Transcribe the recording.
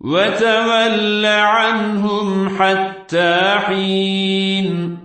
وتول عنهم حتى حين